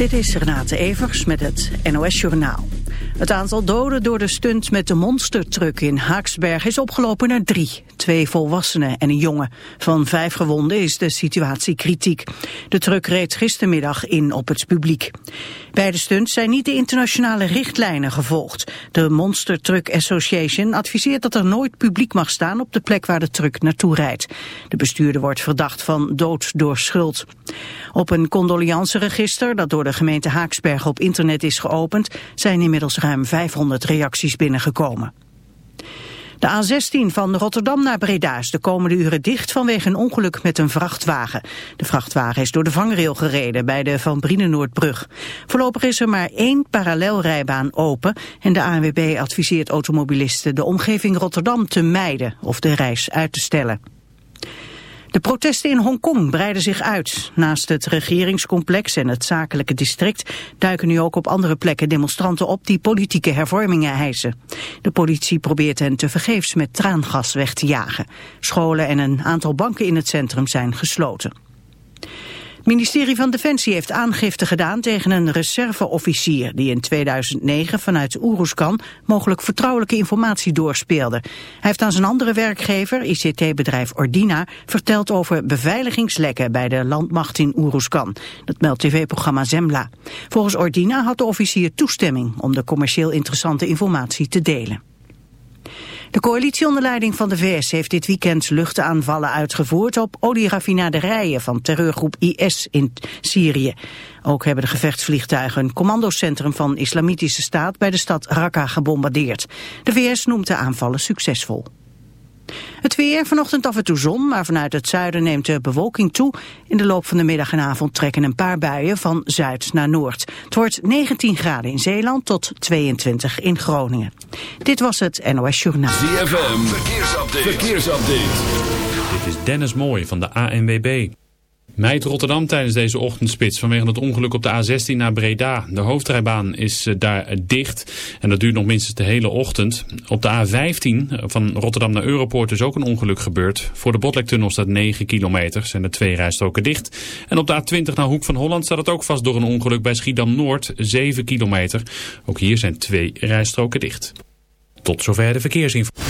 Dit is Renate Evers met het NOS Journaal. Het aantal doden door de stunt met de monstertruck in Haaksberg is opgelopen naar drie. Twee volwassenen en een jongen. Van vijf gewonden is de situatie kritiek. De truck reed gistermiddag in op het publiek. Bij de stunt zijn niet de internationale richtlijnen gevolgd. De Monster Truck Association adviseert dat er nooit publiek mag staan op de plek waar de truck naartoe rijdt. De bestuurder wordt verdacht van dood door schuld. Op een condoleanceregister dat door de gemeente Haaksberg op internet is geopend zijn inmiddels ruim 500 reacties binnengekomen. De A16 van Rotterdam naar Breda is de komende uren dicht vanwege een ongeluk met een vrachtwagen. De vrachtwagen is door de vangrail gereden bij de Van Brienenoordbrug. Voorlopig is er maar één parallelrijbaan open en de ANWB adviseert automobilisten de omgeving Rotterdam te mijden of de reis uit te stellen. De protesten in Hongkong breiden zich uit. Naast het regeringscomplex en het zakelijke district duiken nu ook op andere plekken demonstranten op die politieke hervormingen eisen. De politie probeert hen te vergeefs met traangas weg te jagen. Scholen en een aantal banken in het centrum zijn gesloten. Het ministerie van Defensie heeft aangifte gedaan tegen een reserveofficier die in 2009 vanuit Oeruzkan mogelijk vertrouwelijke informatie doorspeelde. Hij heeft aan zijn andere werkgever, ICT-bedrijf Ordina, verteld over beveiligingslekken bij de landmacht in Oeruzkan. Dat meldt tv-programma Zemla. Volgens Ordina had de officier toestemming om de commercieel interessante informatie te delen. De coalitie onder leiding van de VS heeft dit weekend luchtaanvallen uitgevoerd op olieraffinaderijen van terreurgroep IS in Syrië. Ook hebben de gevechtsvliegtuigen een commandocentrum van Islamitische Staat bij de stad Raqqa gebombardeerd. De VS noemt de aanvallen succesvol. Het weer, vanochtend af en toe zon, maar vanuit het zuiden neemt de bewolking toe. In de loop van de middag en avond trekken een paar buien van zuid naar noord. Het wordt 19 graden in Zeeland tot 22 in Groningen. Dit was het NOS Journaal. ZFM, verkeersupdate. verkeersupdate. Dit is Dennis Mooij van de ANWB. Meid Rotterdam tijdens deze ochtendspits vanwege het ongeluk op de A16 naar Breda. De hoofdrijbaan is eh, daar dicht en dat duurt nog minstens de hele ochtend. Op de A15 van Rotterdam naar Europoort is ook een ongeluk gebeurd. Voor de Botlektunnel staat 9 kilometer, zijn er twee rijstroken dicht. En op de A20 naar Hoek van Holland staat het ook vast door een ongeluk bij Schiedam-Noord, 7 kilometer. Ook hier zijn twee rijstroken dicht. Tot zover de verkeersinformatie.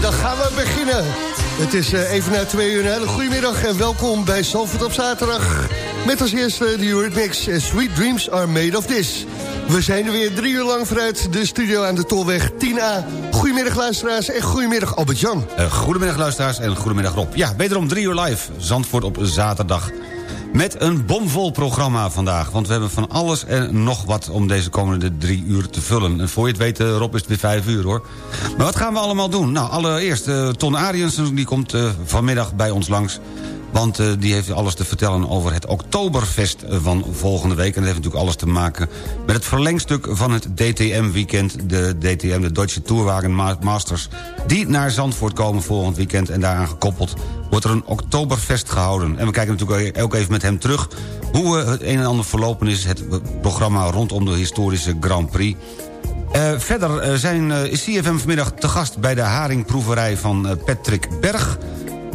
Dan gaan we beginnen. Het is uh, even na twee uur een hele goedemiddag en welkom bij Zalvoort op zaterdag. Met als eerste de Eurythmics Sweet Dreams Are Made of This. We zijn er weer drie uur lang vanuit de studio aan de Tolweg 10A. Goedemiddag luisteraars en goedemiddag Albert-Jan. Uh, goedemiddag luisteraars en goedemiddag Rob. Ja, wederom drie uur live, Zandvoort op zaterdag. Met een bomvol programma vandaag. Want we hebben van alles en nog wat om deze komende drie uur te vullen. En voor je het weet, eh, Rob, is het weer vijf uur hoor. Maar wat gaan we allemaal doen? Nou, allereerst, uh, Ton Ariensen die komt uh, vanmiddag bij ons langs. Want uh, die heeft alles te vertellen over het Oktoberfest van volgende week. En dat heeft natuurlijk alles te maken met het verlengstuk van het DTM-weekend. De DTM, de Deutsche Tourwagen Masters. Die naar Zandvoort komen volgend weekend. En daaraan gekoppeld wordt er een Oktoberfest gehouden. En we kijken natuurlijk ook even met hem terug... hoe uh, het een en ander verlopen is. Het programma rondom de historische Grand Prix. Verder zijn, is CFM vanmiddag te gast bij de haringproeverij van Patrick Berg.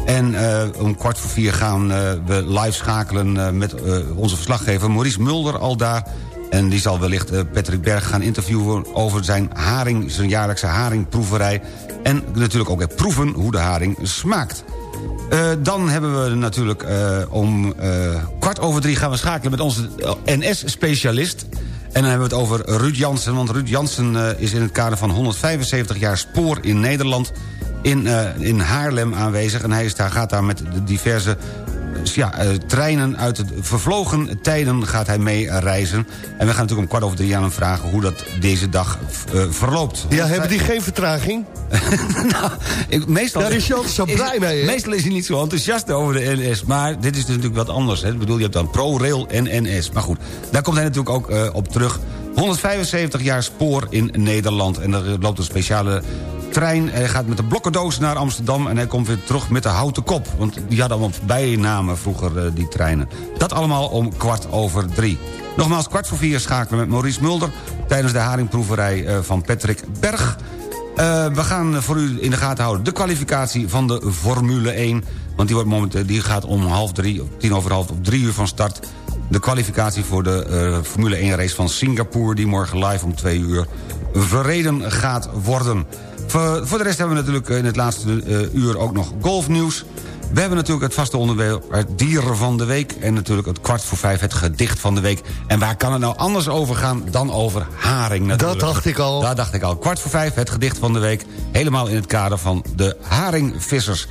En om kwart voor vier gaan we live schakelen met onze verslaggever Maurice Mulder al daar. En die zal wellicht Patrick Berg gaan interviewen over zijn haring, zijn jaarlijkse haringproeverij. En natuurlijk ook proeven hoe de haring smaakt. Dan hebben we natuurlijk om kwart over drie gaan we schakelen met onze NS-specialist. En dan hebben we het over Ruud Jansen. Want Ruud Jansen is in het kader van 175 jaar spoor in Nederland... in, in Haarlem aanwezig. En hij is daar, gaat daar met de diverse ja, uh, treinen uit de vervlogen tijden gaat hij mee reizen. En we gaan natuurlijk om kwart over drie aan hem vragen... hoe dat deze dag uh, verloopt. Ja, hebben die geen vertraging? nou, ik, meestal, Daar is je altijd zo blij mee? Meestal is hij niet zo enthousiast over de NS. Maar dit is dus natuurlijk wat anders. Hè? Ik bedoel, je hebt dan ProRail en NS. Maar goed, daar komt hij natuurlijk ook uh, op terug. 175 jaar spoor in Nederland. En er loopt een speciale trein. Hij gaat met de blokkendoos naar Amsterdam... en hij komt weer terug met de houten kop. Want die hadden allemaal bijnamen vroeger, uh, die treinen. Dat allemaal om kwart over drie. Nogmaals, kwart voor vier schakelen met Maurice Mulder... tijdens de haringproeverij uh, van Patrick Berg. Uh, we gaan voor u in de gaten houden de kwalificatie van de Formule 1. Want die, wordt momenteel, die gaat om half drie, tien over half, op drie uur van start. De kwalificatie voor de Formule 1 race van Singapore... die morgen live om twee uur verreden gaat worden. Voor, voor de rest hebben we natuurlijk in het laatste uh, uur ook nog golfnieuws. We hebben natuurlijk het vaste onderwerp het dieren van de week... en natuurlijk het kwart voor vijf het gedicht van de week. En waar kan het nou anders over gaan dan over haring natuurlijk. Dat dacht ik al. Dat dacht ik al. Kwart voor vijf het gedicht van de week. Helemaal in het kader van de haringvissers.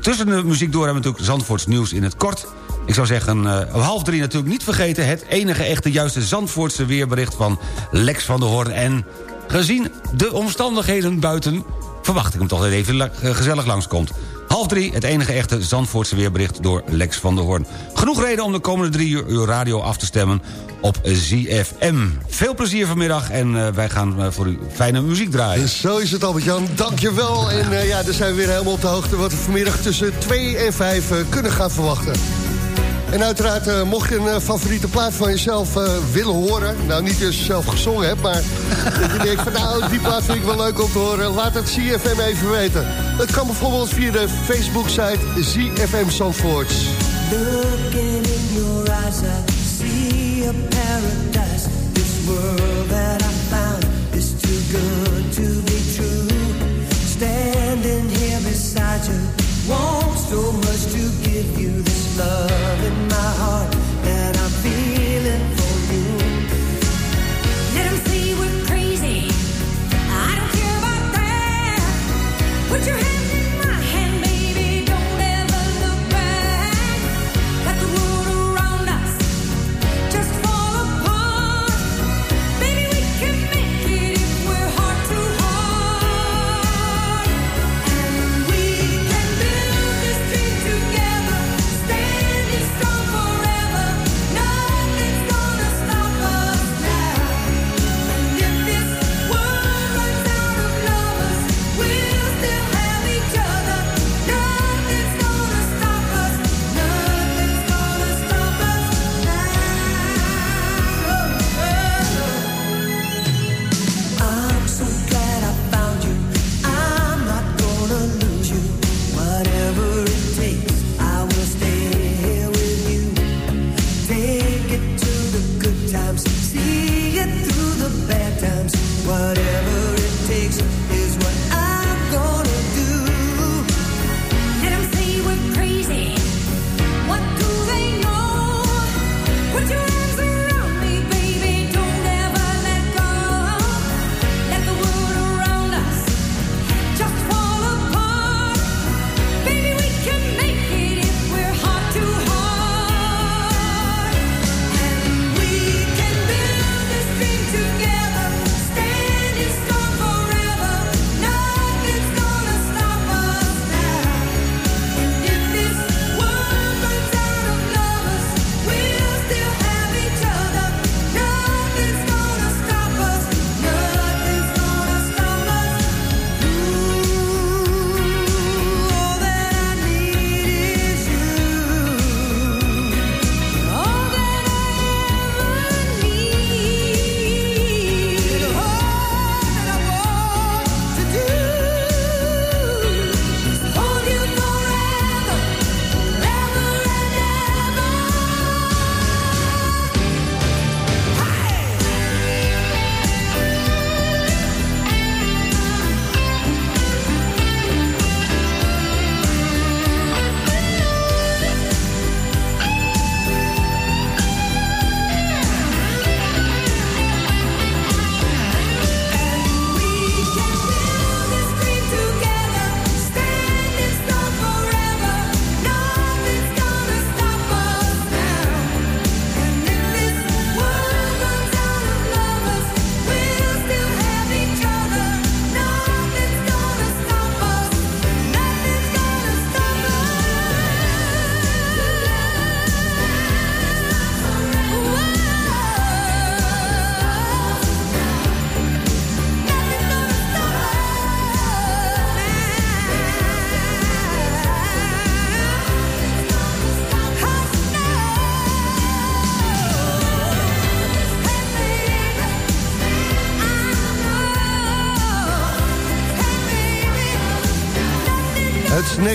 Tussen de muziek door hebben we natuurlijk Zandvoorts nieuws in het kort... Ik zou zeggen, uh, om half drie natuurlijk niet vergeten... het enige echte juiste Zandvoortse weerbericht van Lex van der Hoorn... en gezien de omstandigheden buiten... verwacht ik hem toch dat even gezellig langskomt. Half drie, het enige echte Zandvoortse weerbericht door Lex van der Hoorn. Genoeg reden om de komende drie uur radio af te stemmen op ZFM. Veel plezier vanmiddag en uh, wij gaan uh, voor u fijne muziek draaien. Dus zo is het Albert-Jan, dankjewel. En ja, dan zijn we weer helemaal op de hoogte... wat we vanmiddag tussen 2 en 5 kunnen gaan verwachten. En uiteraard, uh, mocht je een uh, favoriete plaat van jezelf uh, willen horen... nou, niet als je zelf gezongen hebt, maar dat je denkt van... nou, die plaat vind ik wel leuk om te horen... laat het CFM even weten. Het kan bijvoorbeeld via de Facebook-site ZFM Zandvoorts. Looking in your eyes, I see a paradise. This world that I found is too good to be true. Standing here beside you, want so much to give you this love in my heart that I'm feeling for you. We're crazy. I don't care about that. Put your hand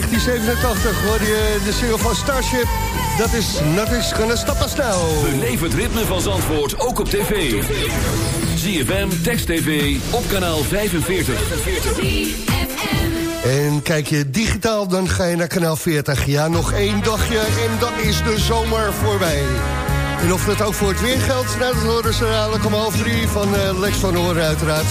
1987 hoorde je de single van Starship. Dat is Nothing's Gonna Stop Us Now. Beleef het ritme van Zandvoort ook op tv. ZFM, Text TV, op kanaal 45. En kijk je digitaal, dan ga je naar kanaal 40. Ja, nog één dagje en dan is de zomer voorbij. En of dat ook voor het weer geldt, nou, dat horen ze dadelijk om half drie van eh, Lex van Horen uiteraard.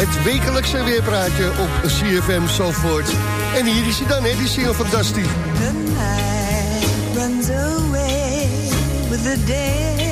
Het wekelijkse weerpraatje op CFM Zandvoort. En hier is hij dan, hè, die single van Dusty. The night runs away with the day.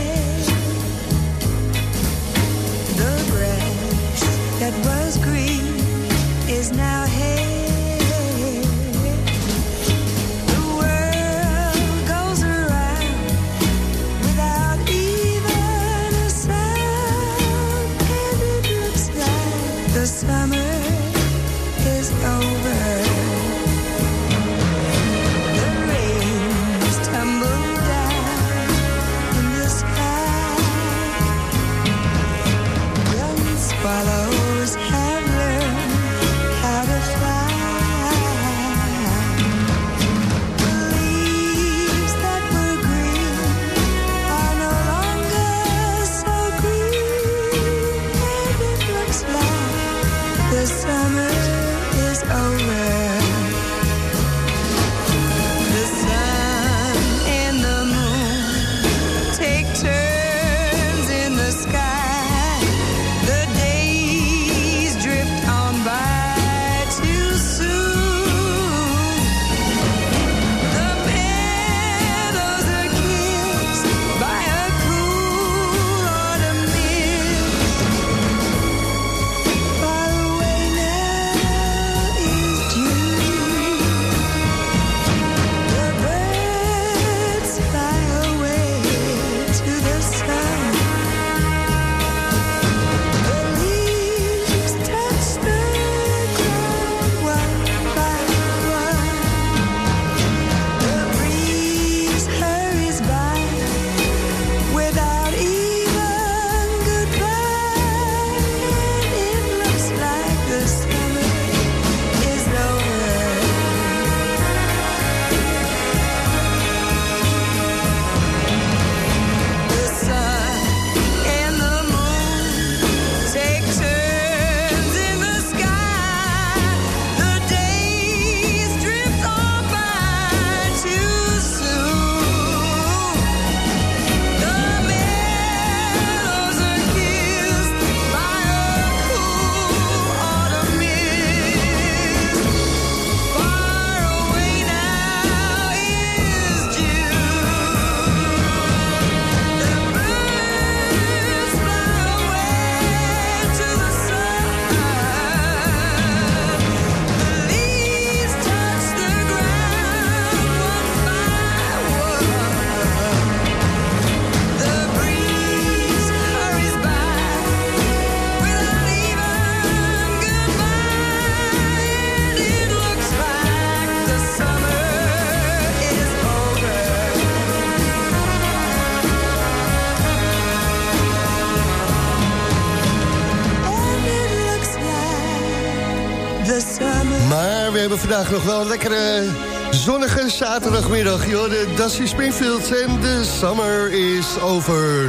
Nog wel een lekkere zonnige zaterdagmiddag. Joh, de Dusty Springfield en de summer is over.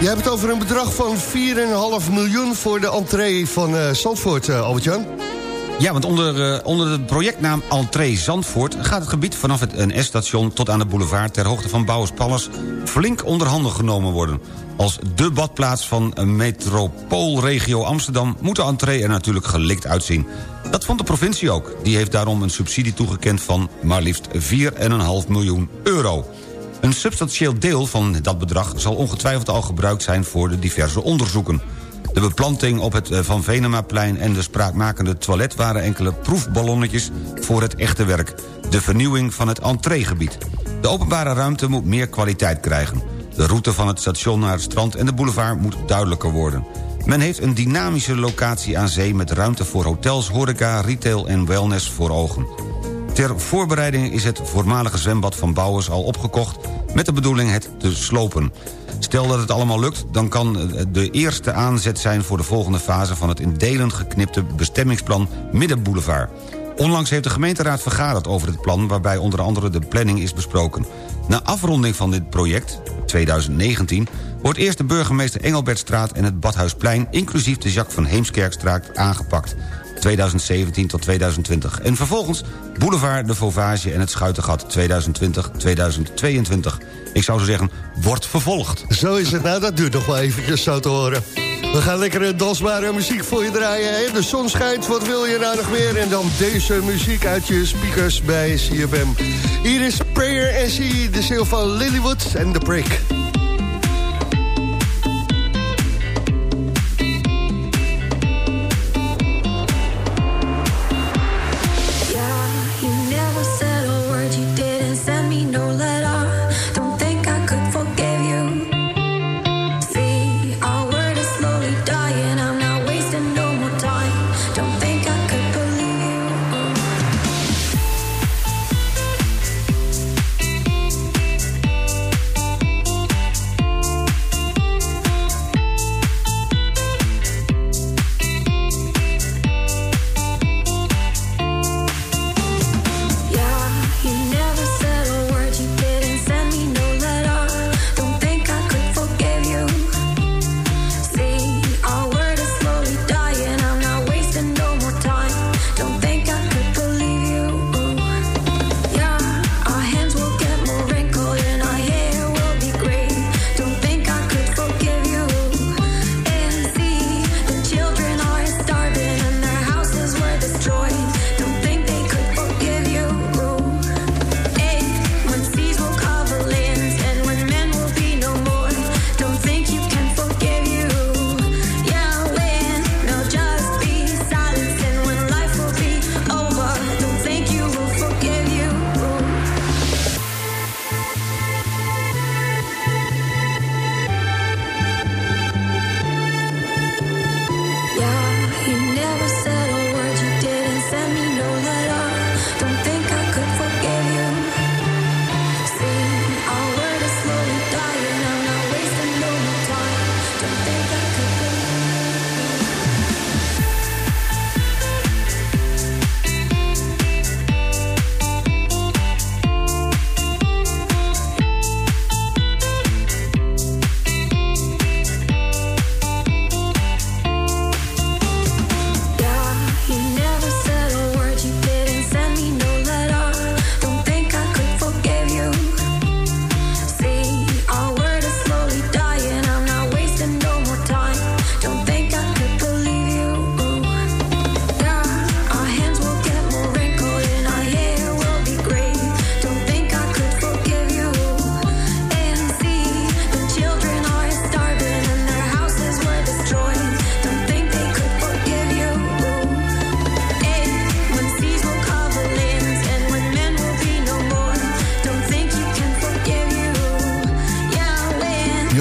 Je hebt het over een bedrag van 4,5 miljoen voor de entree van eh Zandvoort, eh, Albert-Jan. Ja, want onder, eh, onder de projectnaam Entree Zandvoort... gaat het gebied vanaf het NS-station tot aan de boulevard... ter hoogte van Bouwers Palace flink onder handen genomen worden. Als de badplaats van metropoolregio Amsterdam... moet de entree er natuurlijk gelikt uitzien. Dat vond de provincie ook. Die heeft daarom een subsidie toegekend van maar liefst 4,5 miljoen euro. Een substantieel deel van dat bedrag zal ongetwijfeld al gebruikt zijn... voor de diverse onderzoeken. De beplanting op het eh, Van Venemaplein en de spraakmakende toilet... waren enkele proefballonnetjes voor het echte werk. De vernieuwing van het entreegebied. De openbare ruimte moet meer kwaliteit krijgen. De route van het station naar het strand en de boulevard moet duidelijker worden. Men heeft een dynamische locatie aan zee... met ruimte voor hotels, horeca, retail en wellness voor ogen. Ter voorbereiding is het voormalige zwembad van Bouwers al opgekocht... met de bedoeling het te slopen. Stel dat het allemaal lukt, dan kan de eerste aanzet zijn... voor de volgende fase van het in delen geknipte bestemmingsplan Middenboulevard. Onlangs heeft de gemeenteraad vergaderd over het plan... waarbij onder andere de planning is besproken. Na afronding van dit project, 2019... wordt eerst de burgemeester Engelbertstraat en het Badhuisplein... inclusief de Jacques van Heemskerkstraat aangepakt. 2017 tot 2020. En vervolgens Boulevard de Vauvage en het Schuitengat 2020-2022. Ik zou zo zeggen, wordt vervolgd. Zo is het. Nou, dat duurt nog wel eventjes zo te horen. We gaan lekkere eh, dansbare muziek voor je draaien. Hè? De zon schijnt, wat wil je nou nog meer? En dan deze muziek uit je speakers bij CFM. Hier is Prayer SE, de ziel van Lilywood en The Break.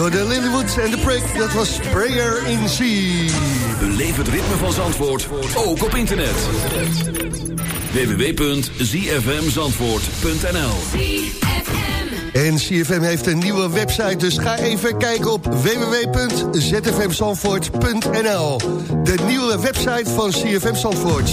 De Lillywoods en de Prick, dat was Prayer in Sea. Beleef het ritme van Zandvoort, ook op internet. www.zfmzandvoort.nl En CFM heeft een nieuwe website, dus ga even kijken op www.zfmzandvoort.nl De nieuwe website van CFM Zandvoort.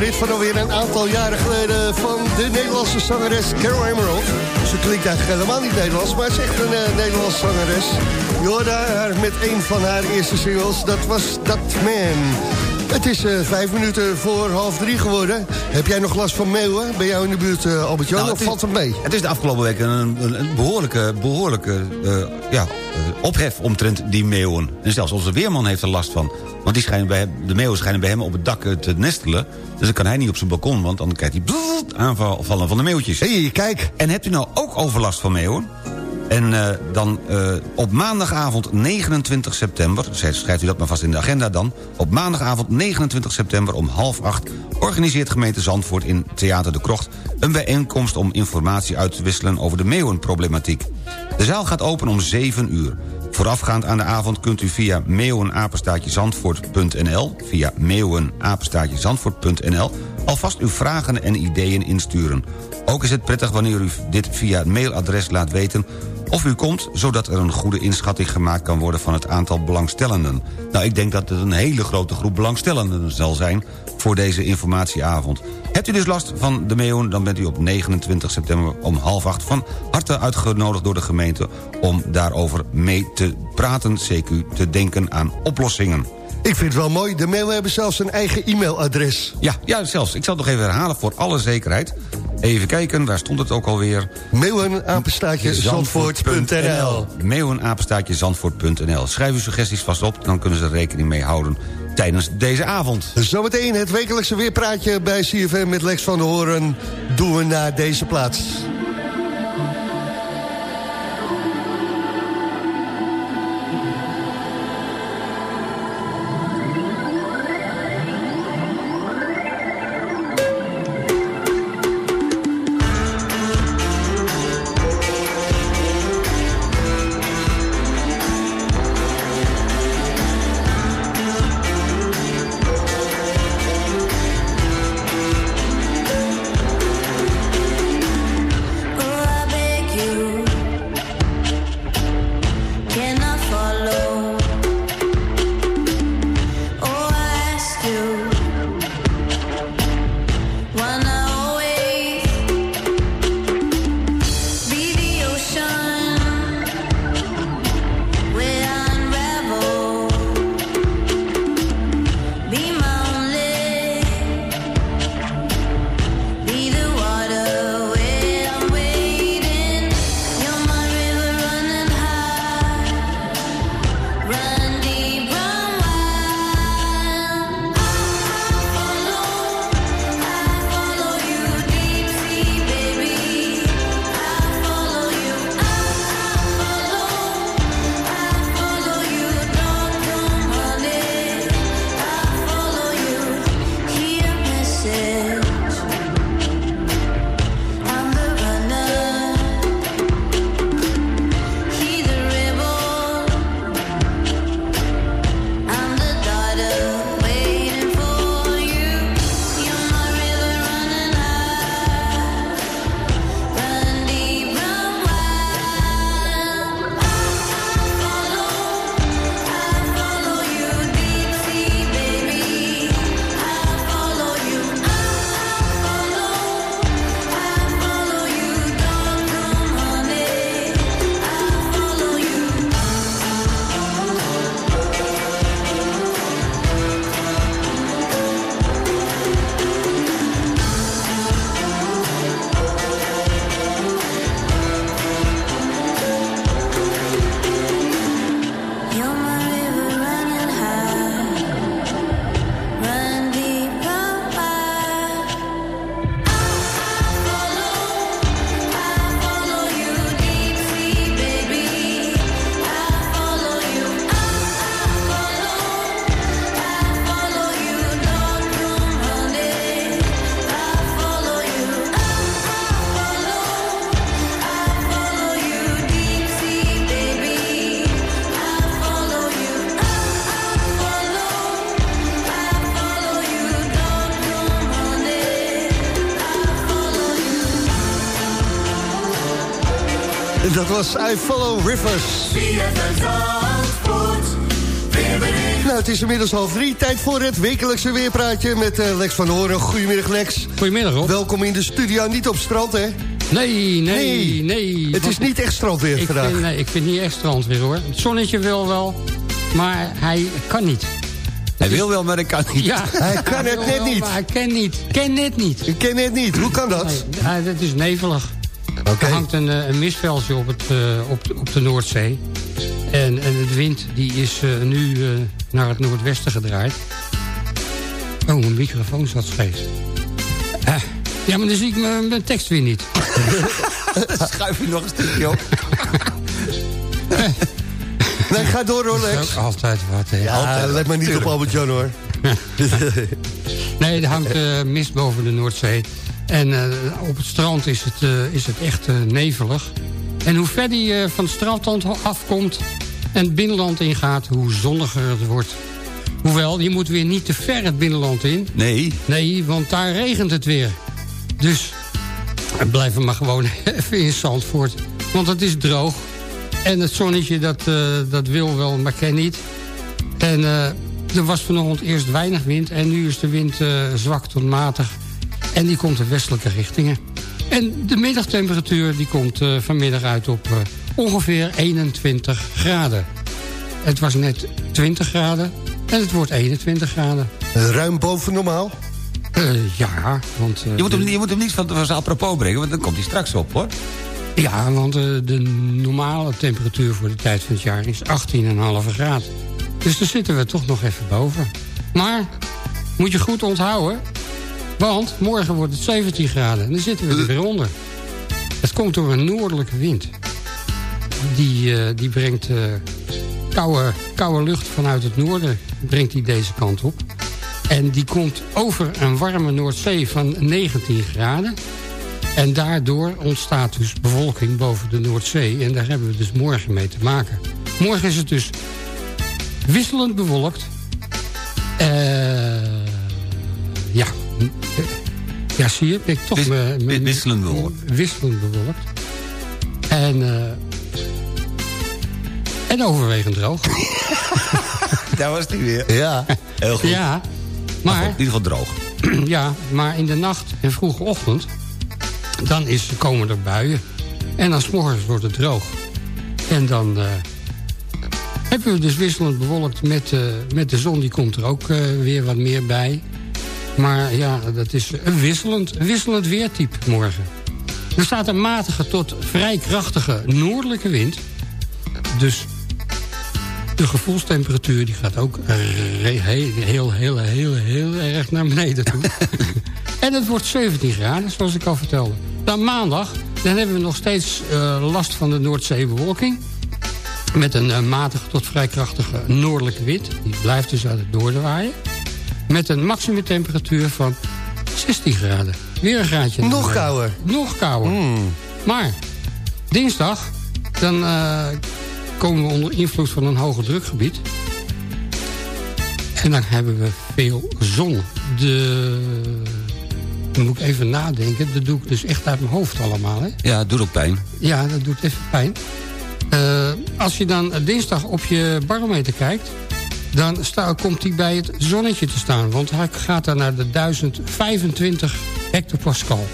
Hit van alweer een aantal jaren geleden... van de Nederlandse zangeres Carol Emerald. Ze klinkt eigenlijk helemaal niet Nederlands, maar ze is echt een eh, Nederlandse zangeres. Je haar met een van haar eerste singles, dat was Dat Man. Het is eh, vijf minuten voor half drie geworden. Heb jij nog last van meeuwen? Ben jij in de buurt, eh, Albert-Jan, Nou, of valt het mee? Het is de afgelopen week een, een, behoorlijke, behoorlijke eh, ja, ophef omtrent die meeuwen. En zelfs onze weerman heeft er last van. Want die schijnen bij, hem- de meeuwen schijnen bij hem op het dak eh, te nestelen. Dus dan kan hij niet op zijn balkon, want dan krijgt hij bzzzt aanvallen van de meeuwtjes. Hé, hey, kijk. En hebt u nou ook overlast van meeuwen? En eh, dan eh, op maandagavond 29 september... schrijft schrijft u dat maar vast in de agenda dan... op maandagavond 29 september om half acht... organiseert gemeente Zandvoort in Theater de Krocht... een bijeenkomst om informatie uit te wisselen over de meeuwenproblematiek. De zaal gaat open om 7 uur. Voorafgaand aan de avond kunt u via meeuwenapenstaatjezandvoort.nl... via meeuwenapenstaatjezandvoort.nl... alvast uw vragen en ideeën insturen. Ook is het prettig wanneer u dit via het mailadres laat weten of u komt... zodat er een goede inschatting gemaakt kan worden van het aantal belangstellenden. Nou, ik denk dat het een hele grote groep belangstellenden zal zijn... voor deze informatieavond. Hebt u dus last van de meeuwen, dan bent u op 29 september om half acht... van harte uitgenodigd door de gemeente om daarover mee te praten... CQ te denken aan oplossingen. Ik vind het wel mooi. De meeuwen hebben zelfs een eigen e-mailadres. Ja, ja, zelfs. Ik zal het nog even herhalen voor alle zekerheid. Even kijken, waar stond het ook alweer? Meeuwenapenstaatje zandvoort.nl Meeuwenapenstaatje Zandvoort.nl. Schrijf uw suggesties vast op, dan kunnen ze er rekening mee houden tijdens deze avond. Zometeen het wekelijkse weerpraatje bij CFM met Lex van der Hoorn... doen we naar deze plaats. Was I Follow Rivers. Het het. Nou, het is inmiddels half drie. Tijd voor het wekelijkse weerpraatje met eh, Lex van Horen. Goedemiddag, Lex. Goedemiddag, Rob. Welkom in de studio. Niet op strand, hè? Nee, nee, nee. Het is niet echt strandweer ik vandaag. vind, nee, ik vind niet echt strandweer, hoor. Het zonnetje wil wel, maar hij kan niet. Hij wil wel, maar hij kan niet. Ja, Hij kan het net wel, niet. maar Hij kan niet. Ken net niet. Ik ken het niet. Hoe kan dat? Nee, het is nevelig. Er hangt een, eh, een mistveldje op, het, eh, op, de- op de Noordzee. En, en de wind die is eh, nu eh, naar het noordwesten gedraaid. Oh, mijn microfoon zat scheef. Ja, maar dan zie ik mijn, mijn tekst weer niet. Schuif je nog een stukje op. Nee, ga door, hoor, Dat altijd wat, hè. Ja, let maar niet op Albert-Jan, hoor. Nee, er hangt eh, mist boven de Noordzee. En eh, op het strand is het, eh, is het echt eh, nevelig. En hoe ver die eh, van het strand afkomt en het binnenland ingaat... hoe zonniger het wordt. Hoewel, je moet weer niet te ver het binnenland in. Nee. Nee, want daar regent het weer. Dus blijven maar gewoon even in Zandvoort. Want het is droog. En het zonnetje, dat, dat wil wel, maar ken niet. En er was vanochtend eerst weinig wind... en nu is de wind eh, zwak tot matig. En die komt de westelijke richtingen. En de middagtemperatuur die komt eh, vanmiddag uit op eh, ongeveer 21 graden. Het was net 20 graden en het wordt 21 graden. Ruim boven normaal. Eh, ja, want... eh, Je moet hem, je moet hem niet van, van zijn apropos brengen, want dan komt hij straks op, hoor. Ja, want eh, de normale temperatuur voor de tijd van het jaar is 18,5 graden. Dus daar zitten we toch nog even boven. Maar, moet je goed onthouden... want morgen wordt het 17 graden en dan zitten we er weer onder. Het komt door een noordelijke wind. Die, eh, die brengt eh, koude, koude lucht vanuit het noorden brengt die deze kant op. En die komt over een warme Noordzee van 19 graden... En daardoor ontstaat dus bewolking boven de Noordzee. En daar hebben we dus morgen mee te maken. Morgen is het dus wisselend bewolkt. Eh, ja. Ja, zie je? Ben ik toch... Wis- me- wisselend bewolkt. Wisselend bewolkt. En... eh, en overwegend droog. Daar was hij weer. Ja. Heel goed. Ja, Maar goed, in ieder geval droog. Ja, maar in de nacht en vroege ochtend... dan is, komen er buien. En dan 's morgens wordt het droog. En dan eh, hebben we dus wisselend bewolkt met, eh, met de zon. Die komt er ook eh, weer wat meer bij. Maar ja, dat is een wisselend, een wisselend weertype morgen. Er staat een matige tot vrij krachtige noordelijke wind. Dus de gevoelstemperatuur die gaat ook heel, heel, heel, heel, heel erg naar beneden toe. en het wordt 17 graden, zoals ik al vertelde. Dan maandag, dan hebben we nog steeds eh, last van de Noordzeebewolking. Met een eh, matige tot vrij krachtige noordelijke wind. Die blijft dus uit het noorden waaien. Met een maximumtemperatuur van 16 graden. Weer een graadje. Nog kouder. Nog kouder. Maar dinsdag, dan eh, komen we onder invloed van een hoger drukgebied. En dan hebben we veel zon. De... Dan moet ik even nadenken. Dat doe ik dus echt uit mijn hoofd allemaal. Hè? Ja, het doet ook pijn. Ja, dat doet even pijn. Eh, als je dan dinsdag op je barometer kijkt... dan sta, komt hij bij het zonnetje te staan. Want hij gaat dan naar de 1025 hectopascal.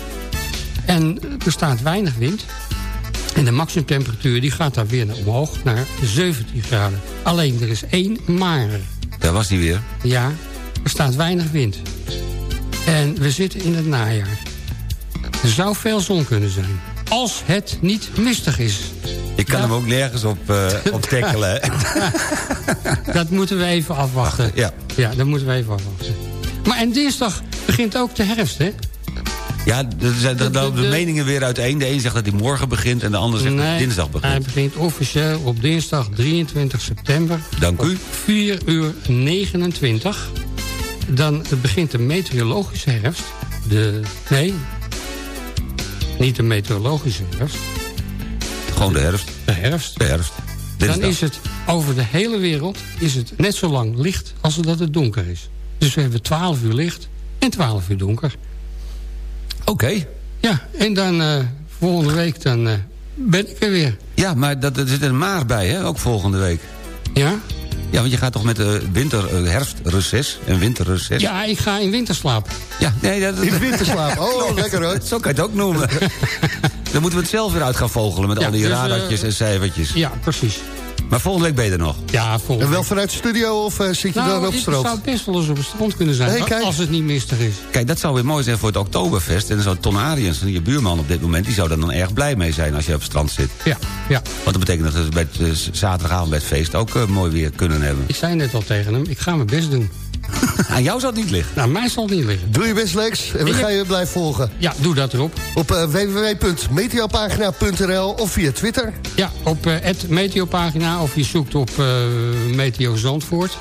En er staat weinig wind. En de maximumtemperatuur die gaat daar weer naar omhoog naar 17 graden. Alleen er is één maar. Daar was hij weer. Ja, er staat weinig wind. En we zitten in het najaar. Er zou veel zon kunnen zijn. Als het niet mistig is. Ik kan hem ook nergens op, eh op tackelen. Dat moeten we even afwachten. Ja. Ja, dat moeten we even afwachten. Maar en dinsdag begint ook de herfst, hè? Ja, er zijn De- lopen de- de meningen weer uiteen. De een zegt dat hij morgen begint en de ander zegt dat hij dinsdag hij begint. begint officieel op dinsdag 23 september. Dank u. 4 uur 29. Dan begint de meteorologische herfst. De, nee, niet de meteorologische herfst. Gewoon de herfst. De herfst. De herfst. Dan is het over de hele wereld is het net zo lang licht als dat het donker is. Dus we hebben 12 uur licht en 12 uur donker. Oké. Ja, en dan eh, volgende week dan eh, ben ik er weer. Ja, maar dat, er zit een maar bij, hè? Ook volgende week. Ja? Ja, want je gaat toch met de winter, eh, herfstreces en winterreces? Ja, ik ga in winterslaap. Ja, nee, dat, In winterslaap. Oh, lekker hoor. Zo kan je het ook noemen. Dan moeten we het zelf weer uit gaan vogelen met Ja, al die dus, radartjes eh, en cijfertjes. Ja, precies. Maar volgende week ben je er nog. Ja, volgens En wel vanuit de studio of eh, zit je dan Nou, op ik strand? zou best wel eens op het strand kunnen zijn. Hey, kijk. als het niet mistig is. Kijk, dat zou weer mooi zijn voor het Oktoberfest. En dan zou Ton Ariens, je buurman op dit moment... die zou daar dan erg blij mee zijn als je op het strand zit. Ja, ja. Want dat betekent dat we bij het, eh, zaterdagavond bij het feest ook eh, mooi weer kunnen hebben. Ik zei net al tegen hem, ik ga mijn best doen. Aan jou zou het niet liggen. Nou, mij zal het niet liggen. Doe je best, Lex. En we Ja. gaan je blijven volgen. Ja, doe dat erop. Op eh, www.meteopagina.nl of via Twitter. Ja, op het Meteopagina of je zoekt op eh, Meteo Zandvoort.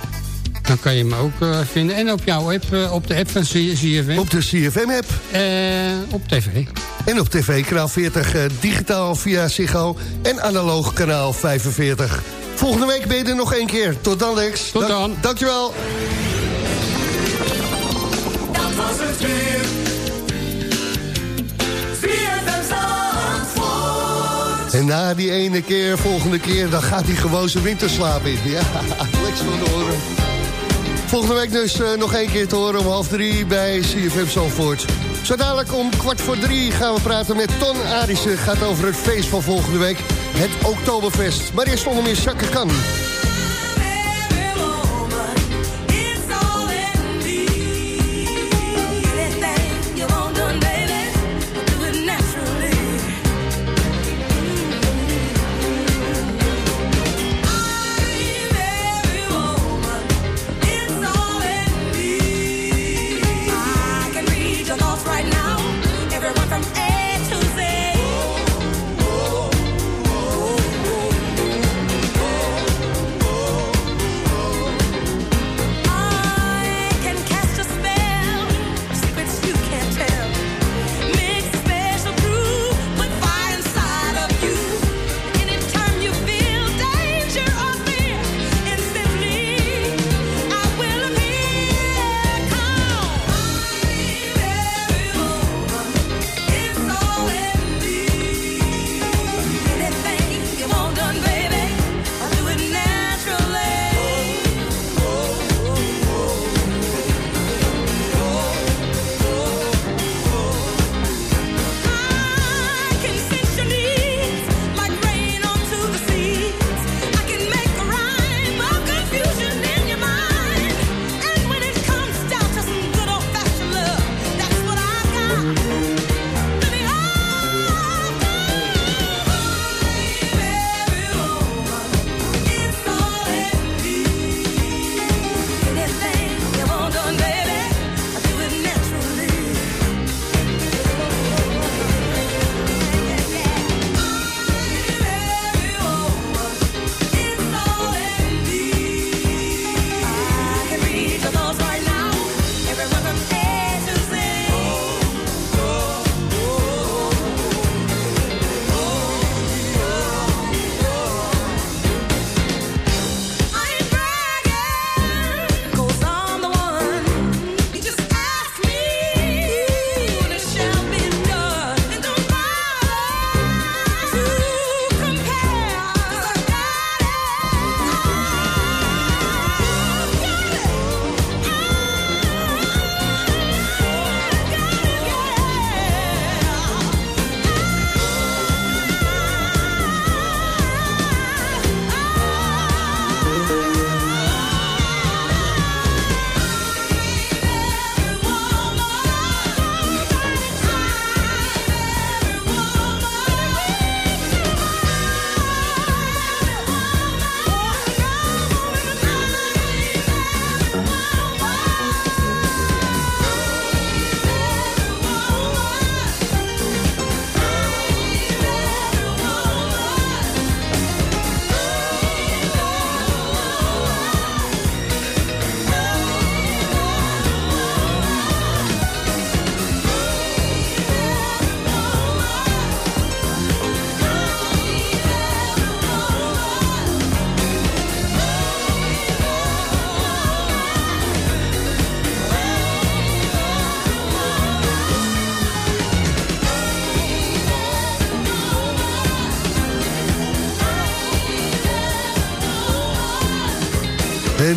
Dan kan je me ook vinden. En op jouw app, op de app van CFM. Op de CFM-app. Eh, op tv. En op tv kanaal 40 eh, digitaal via Ziggo. En analoog kanaal 45. Volgende week ben je er nog één keer. Tot dan, Lex. Tot dan. Dankjewel. Het weer. En na die ene keer, volgende keer, dan gaat hij gewoon zijn winterslaap in. Ja, Lex van horen. Volgende week dus eh, nog één keer te horen om half drie bij CFM Zalvoort. Zo dadelijk om kwart voor drie gaan we praten met Ton Arissen. Gaat over het feest van volgende week, het Oktoberfest. Maar eerst onder meer Chaka Khan.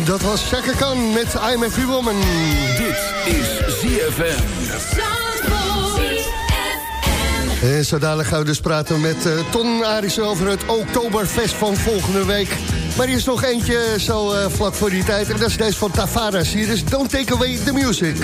Dat was Chaka Khan met I'm Every Woman. Dit is ZFM. En zo dadelijk gaan we dus praten met eh, Ton Aris over het Oktoberfest van volgende week. Maar er is nog eentje zo eh, vlak voor die tijd. En dat is deze van Tavares. Hier is Don't Take Away the Music.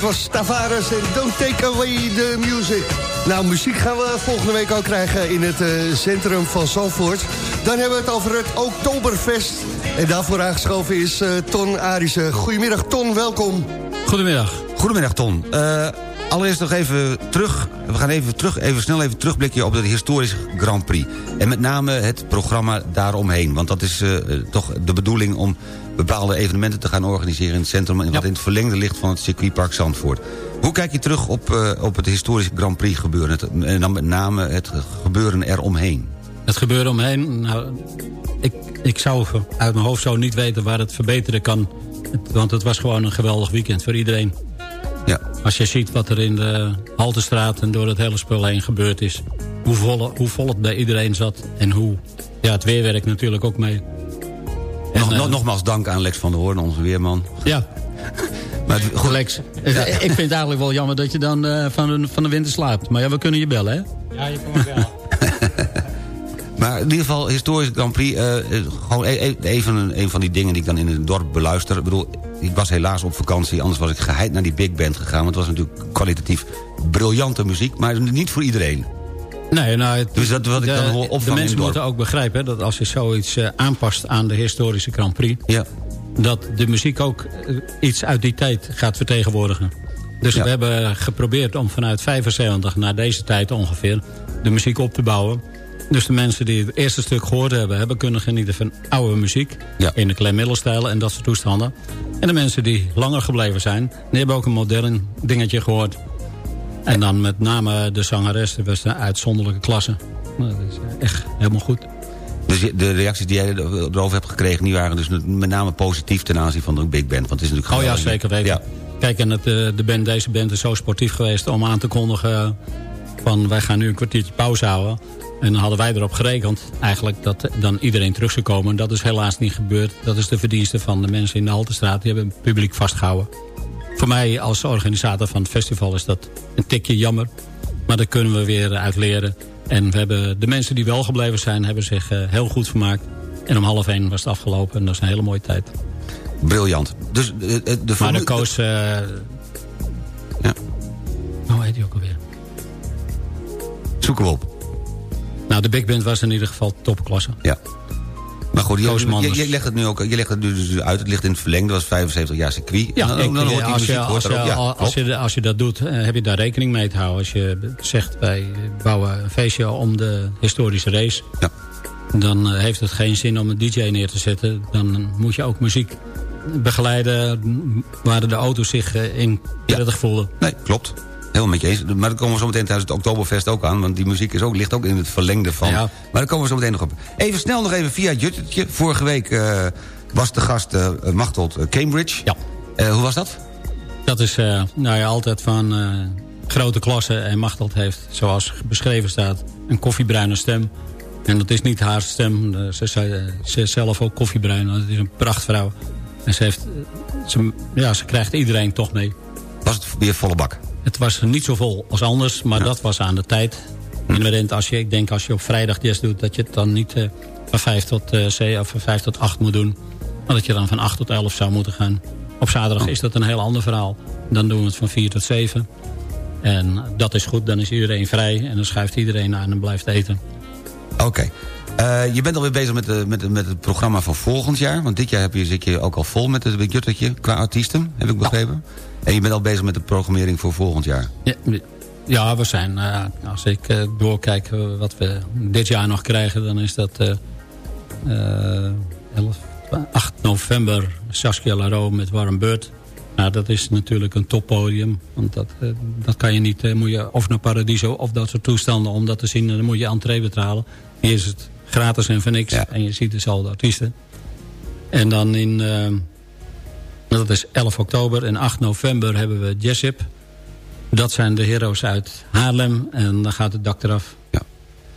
Dat was Tavares en Don't Take Away the Music. Nou, muziek gaan we volgende week ook krijgen in het eh, centrum van Zandvoort. Dan hebben we het over het Oktoberfest. En daarvoor aangeschoven is eh, Ton Arissen. Goedemiddag Ton, welkom. Goedemiddag. Goedemiddag, Ton. Eh, allereerst nog even terug. We gaan even, terug, even snel even terugblikken op de historische Grand Prix. En met name het programma daaromheen. Want dat is eh, toch de bedoeling om bepaalde evenementen te gaan organiseren... in het centrum, wat in het verlengde ligt van het circuitpark Zandvoort. Hoe kijk je terug op, eh, op het historische Grand Prix gebeuren? Het- en dan met name het gebeuren eromheen. Het gebeuren omheen, nou, ik, ik zou uit mijn hoofd zo niet weten waar het verbeteren kan. Want het was gewoon een geweldig weekend voor iedereen. Ja. Als je ziet wat er in de Haltestraat en door het hele spul heen gebeurd is. Hoe vol, hoe vol het bij iedereen zat. En hoe, ja, het weer werkt natuurlijk ook mee. En, Nog, eh, nog- nogmaals dank aan Lex van der Hoorn, onze weerman. Ja, Maar het- goed, Lex. Ik vind het eigenlijk wel jammer dat je dan eh, van, de, van de winter slaapt. Maar ja, we kunnen je bellen, hè? Ja, je kan me bellen. Maar in ieder geval, historische Grand Prix. eh, eh, gewoon e- e- even een, een van die dingen die ik dan in het dorp beluister. Ik bedoel, ik was helaas op vakantie. Anders was ik geheid naar die big band gegaan. Want het was natuurlijk kwalitatief briljante muziek. Maar niet voor iedereen. Nee, nou, het, Dus dat wat ik de, dan hoor de mensen moeten ook begrijpen dat als je zoiets eh, aanpast aan de historische Grand Prix... Ja, dat de muziek ook eh, iets uit die tijd gaat vertegenwoordigen. Dus Ja. we hebben geprobeerd om vanuit 75 naar deze tijd ongeveer... de muziek op te bouwen. Dus de mensen die het eerste stuk gehoord hebben... hebben kunnen genieten van oude muziek... Ja. in de Klein Middelstijl en dat soort toestanden. En de mensen die langer gebleven zijn... die hebben ook een modern dingetje gehoord. En dan met name de zangeres, dat was een uitzonderlijke klasse. Nou, dat is eh, echt helemaal goed. dus de reacties die jij er- erover hebt gekregen... die waren dus met name positief ten aanzien van de big band. Want het is natuurlijk Oh ja, zeker weten. Ja. Kijk, en het, eh, de band, deze band is zo sportief geweest om aan te kondigen... van wij gaan nu een kwartiertje pauze houden. En dan hadden wij erop gerekend eigenlijk dat dan iedereen terug zou komen. Dat is helaas niet gebeurd. Dat is de verdienste van de mensen in de Haltestraat. Die hebben het publiek vastgehouden. Voor mij als organisator van het festival is dat een tikje jammer. Maar daar kunnen we weer uit leren. En we hebben, de mensen die wel gebleven zijn, hebben zich eh, heel goed vermaakt. En om half één was het afgelopen. En dat is een hele mooie tijd. Briljant. Dus eh, eh, de, Maar formu- de koos... eh Ja. Hoe heet die ook alweer? Zoeken we op. Nou, de Big Band was in ieder geval topklasse. Ja. Maar goed, je, Koos je, legt het nu ook je legt het nu dus uit. Het ligt in het verlengde. Dat was 75 jaar circuit. Ja, dan, dan hoort als, je, als, je. Ja, als, je, als je dat doet, eh, heb je daar rekening mee te houden. Als je zegt, wij bouwen een feestje om de historische race... Ja. dan eh, heeft het geen zin om een DJ neer te zetten. Dan moet je ook muziek begeleiden waar de auto's zich eh, in prettig voelen. Nee, klopt. Helemaal met je eens. Maar dan komen we zo meteen tijdens het Oktoberfest ook aan. Want die muziek is ook, ligt ook in het verlengde van. Ja. Maar daar komen we zo meteen nog op. Even snel nog even via Juttertje. Vorige week eh, was de gast eh Machteld eh, Cambridge. Ja. Hoe was dat? Dat is nou ja, altijd van grote klasse. En Machteld heeft, zoals beschreven staat, een koffiebruine stem. En dat is niet haar stem. Ze, ze, ze is zelf ook koffiebruin. Het is een prachtvrouw. En ze, heeft, ze, ja, ze krijgt iedereen toch mee. Was het weer volle bak? Het was niet zo vol als anders, maar dat was aan de tijd. Inherent als je, ik denk als je op vrijdag jazz doet... dat je het dan niet eh, van 5 tot, C of van 5 tot 8 moet doen. Maar dat je dan van 8 tot 11 zou moeten gaan. Op zaterdag is dat een heel ander verhaal. Dan doen we het van 4 tot 7. En dat is goed, dan is iedereen vrij. En dan schuift iedereen aan en blijft eten. Oké. Eh, je bent alweer bezig met, met, met het programma van volgend jaar. Want dit jaar heb je, zit je ook al vol met het Juttertje qua artiesten, heb ik begrepen. En je bent al bezig met de programmering voor volgend jaar. Ja, ja we zijn, eh, als ik eh, doorkijk wat we dit jaar nog krijgen... dan is dat eh eh, 11, 8 november Saskia Laro met Warren Bird. Nou, dat is natuurlijk een toppodium. Want dat, dat kan je niet, moet je of naar Paradiso of dat soort toestanden... om dat te zien, dan moet je entree betalen. Hier is het gratis en voor niks. Ja. En je ziet dezelfde artiesten. En dan in... eh, dat is 11 oktober en 8 november hebben we Jessup. Dat zijn de heroes uit Haarlem. En dan gaat het dak eraf.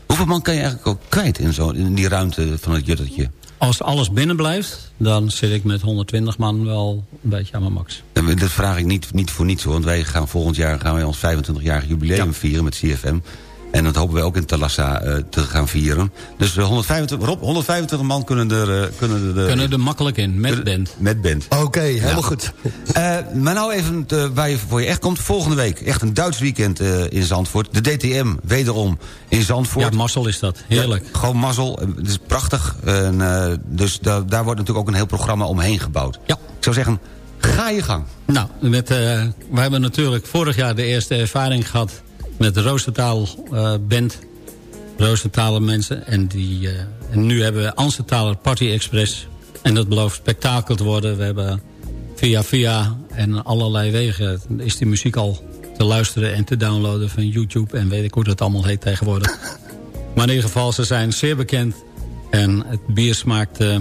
Hoeveel man kan je eigenlijk ook kwijt in, zo, in die ruimte van het Juttertje? Als alles binnen blijft, dan zit ik met 120 man wel een beetje aan mijn max. En Dat vraag ik niet, niet voor niets hoor. Want wij gaan volgend jaar gaan wij ons 25-jarig jubileum Ja. vieren met CFM. En dat hopen we ook in Talassa eh, te gaan vieren. Dus eh, 125, Rob, 125 man kunnen er, eh, kunnen er, Kunnen er makkelijk in, met band. met band. Oké, helemaal Ja. goed. Eh, maar nou even eh, waar je voor je echt komt. Volgende week echt een Duits weekend eh, in Zandvoort. De DTM wederom in Zandvoort. Ja, mazzel is dat. Heerlijk. Ja, gewoon mazzel. Het is prachtig. En, eh, dus da- daar wordt natuurlijk ook een heel programma omheen gebouwd. Ja. Ik zou zeggen, ga je gang. Nou, met, eh, we hebben natuurlijk vorig jaar de eerste ervaring gehad... met de Roostentaal eh, band. Roostertalen mensen. En, die, eh, en nu hebben we Amsterdamtaler Party Express. En dat belooft spektakel te worden. We hebben via via en allerlei wegen... is die muziek al te luisteren en te downloaden van YouTube... en weet ik hoe dat allemaal heet tegenwoordig. maar in ieder geval, ze zijn zeer bekend. En het bier smaakt eh,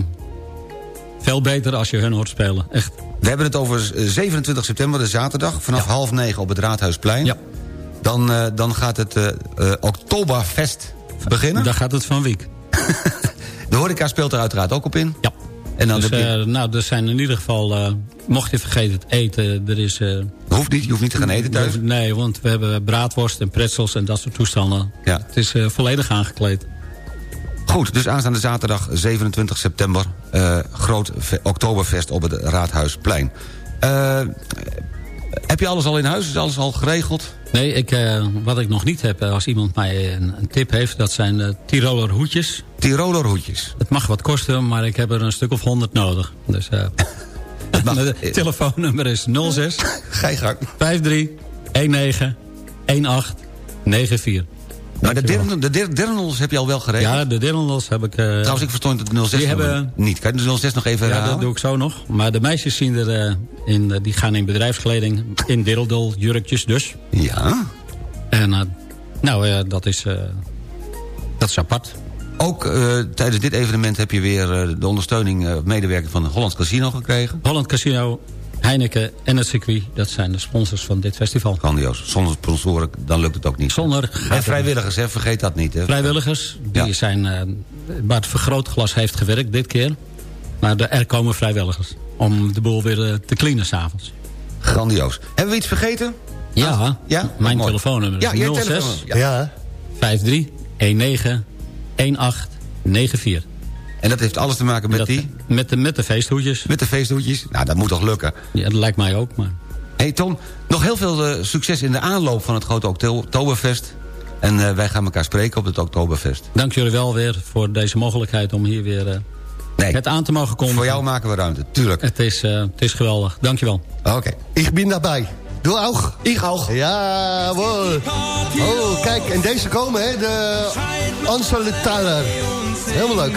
veel beter als je hun hoort spelen. Echt. We hebben het over eh, 27 september, de zaterdag. Vanaf half negen op het Raadhuisplein. Ja. Dan, eh, dan gaat het eh, Oktoberfest beginnen. Daar gaat het van Wiek. De horeca speelt er uiteraard ook op in. Ja. En dan dus, je- nou, er zijn in ieder geval... mocht je vergeten het eten, er is... hoeft niet, je hoeft niet te gaan eten thuis. Nee, want we hebben braadworst en pretzels en dat soort toestanden. Ja. Het is volledig aangekleed. Goed, dus aanstaande zaterdag 27 september... groot fe- Oktoberfest op het Raadhuisplein. Eh, heb je alles al in huis? Is alles al geregeld? Nee, ik, eh, wat ik nog niet heb, eh, als iemand mij een, een tip heeft... dat zijn eh, Tiroler hoedjes. Tiroler hoedjes. Het mag wat kosten, maar ik heb er een stuk of honderd nodig. Dus het telefoonnummer is 06 Ga je gang. 53 19 18 94. Maar de, dirndl- de dirndls heb je al wel geregeld? Ja, de Dillenlos heb ik... eh, Trouwens, ik verstond het 06 Die nummer hebben- niet. Kan je de 06 nog even Ja, herhalen? dat doe ik zo nog. Maar de meisjes zien er, eh, in, eh, die gaan in bedrijfskleding, in dirreldol, jurkjes dus. Ja. En nou, eh, dat, is, dat is apart. Ook tijdens dit evenement heb je weer de ondersteuning... eh, medewerking van Hollands Casino gekregen. Holland Casino, Heineken en het circuit, dat zijn de sponsors van dit festival. Grandioos. Zonder sponsoren, dan lukt het ook niet. Zonder En vrijwilligers, hè, vergeet dat niet. Hè. Vrijwilligers, die Ja. zijn, eh, waar het vergrootglas heeft gewerkt dit keer. Maar er komen vrijwilligers om de boel weer eh, te cleanen s'avonds. Grandioos. Hebben we iets vergeten? Ja, Ja? mijn Mooi. telefoonnummer Ja, is je 06 telefoon. Ja. Ja. 53 19 18 94. En dat heeft alles te maken met Dat- die? Met de, met de feesthoedjes. Met de feesthoedjes? Nou, dat moet toch lukken. Ja, dat lijkt mij ook, maar... hey Ton, nog heel veel eh, succes in de aanloop van het grote Okto- Oktoberfest. En eh, wij gaan elkaar spreken op het Oktoberfest. Dank jullie wel weer voor deze mogelijkheid om hier weer eh, Nee, het aan te mogen komen. voor jou maken we ruimte, tuurlijk. Het is, eh, het is geweldig. Dank je wel. Oké. Ik ben daarbij. Doe ook. Ik auch. Ja, wow. Oh, kijk, en deze komen, hè, de Ansel Thaler. Helemaal leuk.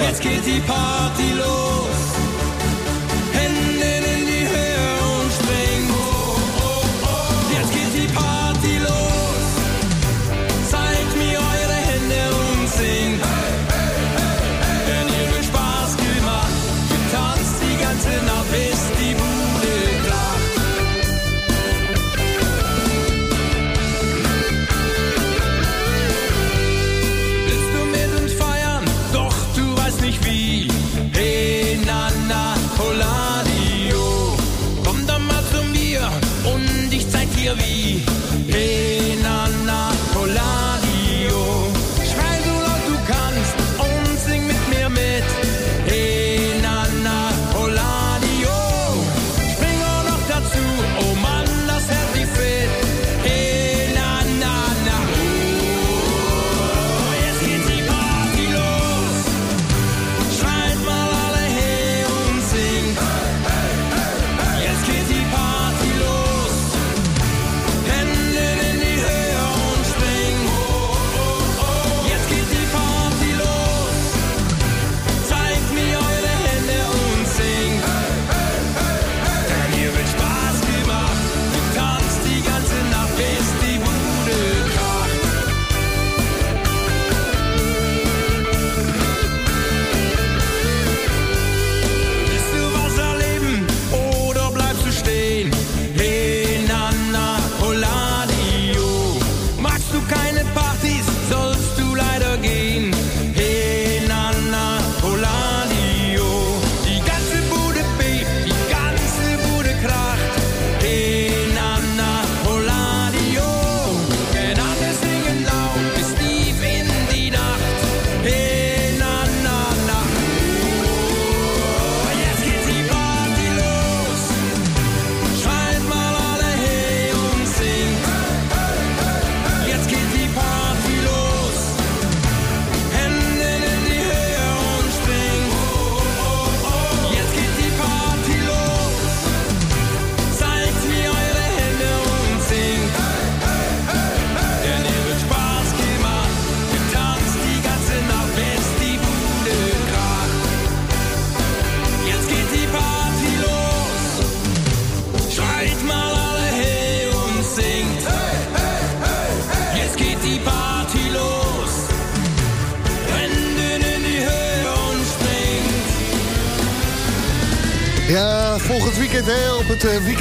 Jetzt geht die Party los.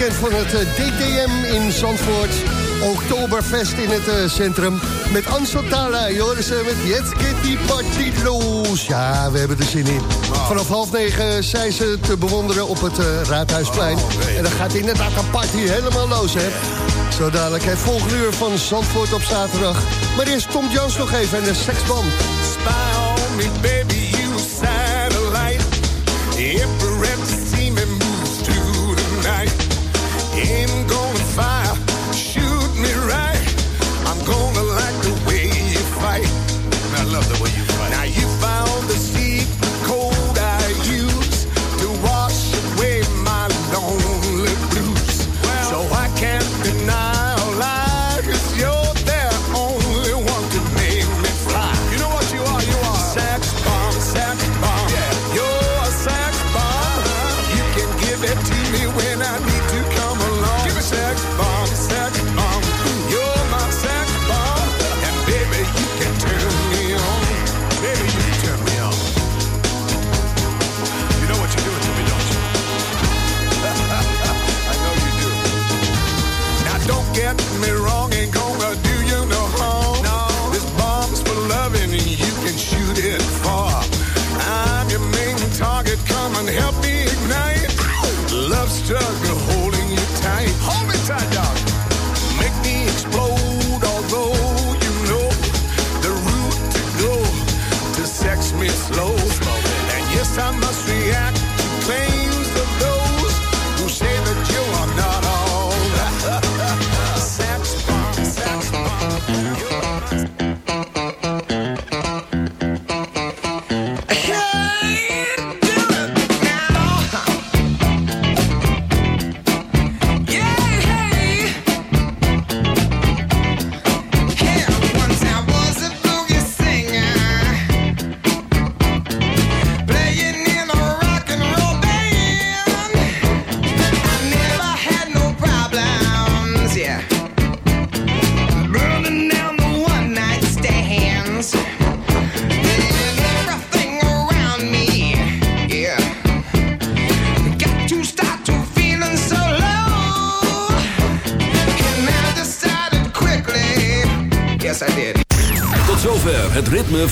En van het eh, DTM in Zandvoort. Oktoberfest in het eh, centrum. Met Ansel Tala, Joris eh, met Jetzt geht die Party los. Ja, we hebben er zin in. Vanaf half negen zijn ze te bewonderen op het Raadhuisplein. Oh, en dan gaat inderdaad een party helemaal los, hè. Zo dadelijk het volgende uur van Zandvoort op zaterdag. Maar eerst Tom Jones nog even en de seksband. Spy me, baby.